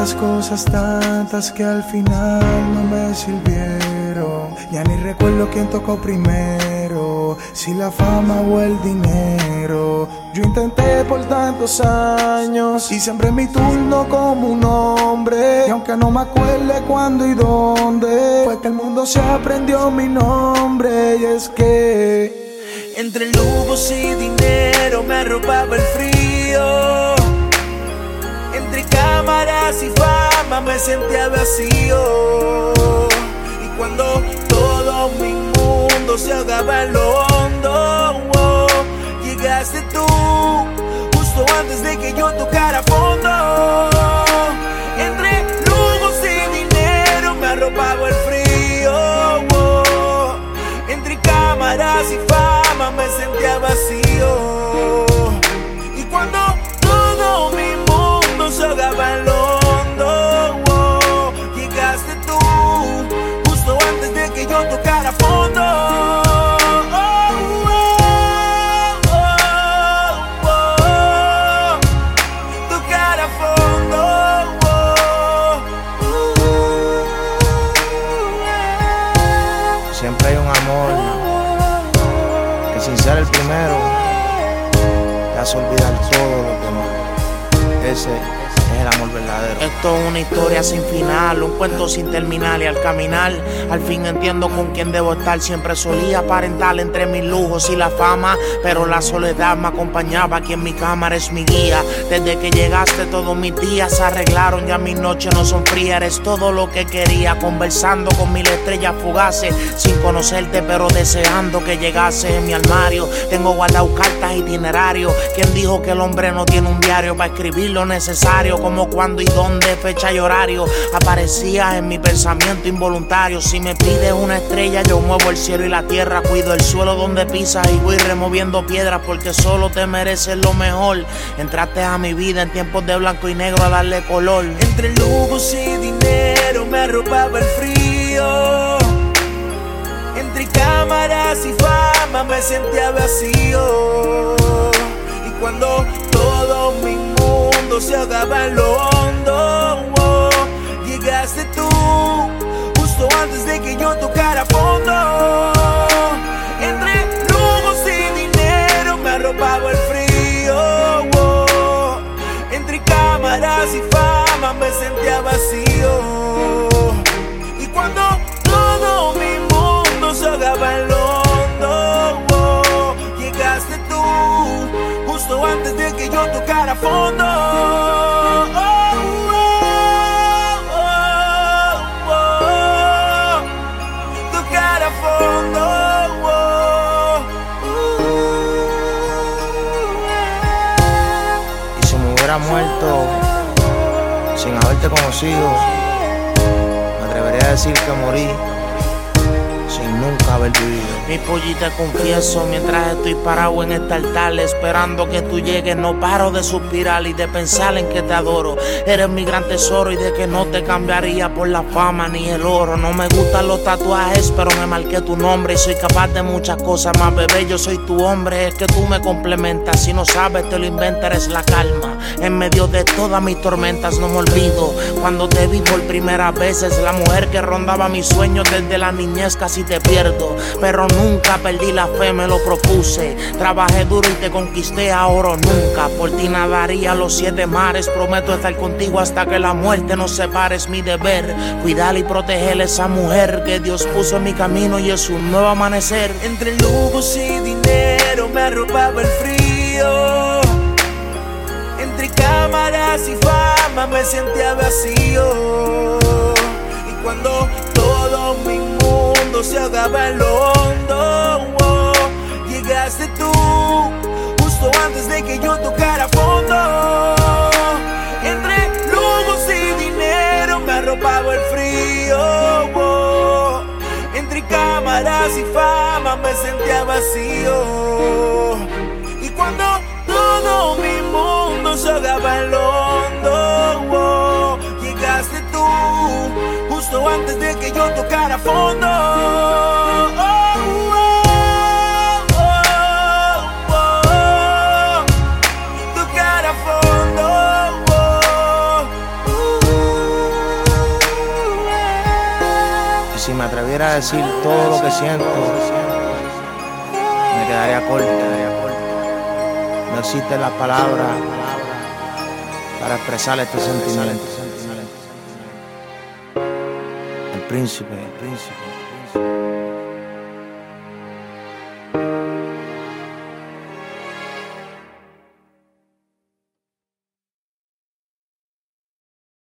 tantas cosas, tantas que al final no me sirvieron. Ya ni recuerdo quién tocó primero, si la fama o el dinero. Yo intenté por tantos años y siempre mi turno como un hombre. Y aunque no me acuerde cuándo y dónde, fue que el mundo se aprendió mi nombre. Y es que entre lujos y dinero me arropaba el frío. Entre cámaras y fama me sentía vacío. Y cuando mi mundo se ahogaba en lo hondo, oh, llegaste tú, justo antes de que yo tocara fondo. Entre lujos y dinero me arropaba el frío. oh, entre cámaras y fama me sentía vacío. Que yo tocara fondo. Oh, oh, oh, oh, tocara fondo. oh, Siempre hay un amor que sin ser el primero te hace olvidar todo lo demás. Ese Esto es una historia sin final, un cuento sin terminar y al caminar al fin entiendo con quién debo estar. Siempre solía aparentar entre mis lujos y la fama, pero la soledad me acompañaba. Aquí en mi cámara es mi guía. Desde que llegaste todos mis días se arreglaron, ya mis noches no son frías. Eres todo lo que quería, conversando con mil estrellas fugaces, sin conocerte pero deseando que llegase en mi armario. Tengo guardado cartas, itinerarios. ¿Quién dijo que el hombre no tiene un diario para escribir lo necesario? Como cuándo y dónde, fecha y horario. Aparecías en mi pensamiento involuntario. Si me pides una estrella, yo muevo el cielo y la tierra. Cuido el suelo donde pisas y voy removiendo piedras porque solo te mereces lo mejor. Entraste a mi vida en tiempos de blanco y negro a darle color. Entre lujos y dinero me arropaba el frío. Entre cámaras y fama me sentía vacío. Y cuando todo mi mundo se en lo hondo, oh, llegaste tú, antes de que yo tocara fondo. Oh, oh, oh, tocara fondo. Y si me hubiera muerto sin haberte conocido, me atrevería a decir que morí nunca haber. Mi pollita confieso mientras estoy parado en este altar esperando que tú llegues no paro de suspirar y de pensar en que te adoro. Eres mi gran tesoro y de que no te cambiaría por la fama ni el oro. No me gustan los tatuajes pero me marqué tu nombre y soy capaz de muchas cosas más bebé. Yo soy tu hombre es que tú me complementas. Si no sabes te lo inventa eres la calma. En medio de todas mis tormentas no me olvido. Cuando te vi por primera vez la mujer que rondaba mis sueños desde la niñez casi te pero nunca perdí la fe, me lo propuse. Trabajé duro y te conquisté, ahora nunca. Por ti nadaría los siete mares. Prometo estar contigo hasta que la muerte nos separe. Es mi deber cuidar y proteger a esa mujer que Dios puso en mi camino y es un nuevo amanecer. Entre lujos y dinero me arropaba el frío. Entre cámaras y fama me sentía vacío. Y cuando todo mi mundo se ahogaba en lo hondo, oh, llegaste tú, justo antes de que yo tocara fondo. Entre lujos y dinero me arropaba el frío. oh, entre cámaras y fama me sentía vacío. Y cuando todo mi mundo se daba el hondo, llegaste tú justo antes de que yo tocara fondo. Si me atreviera a decir todo lo que siento, me quedaría corto. No existen las palabras para expresar este sentimiento. El príncipe, el príncipe.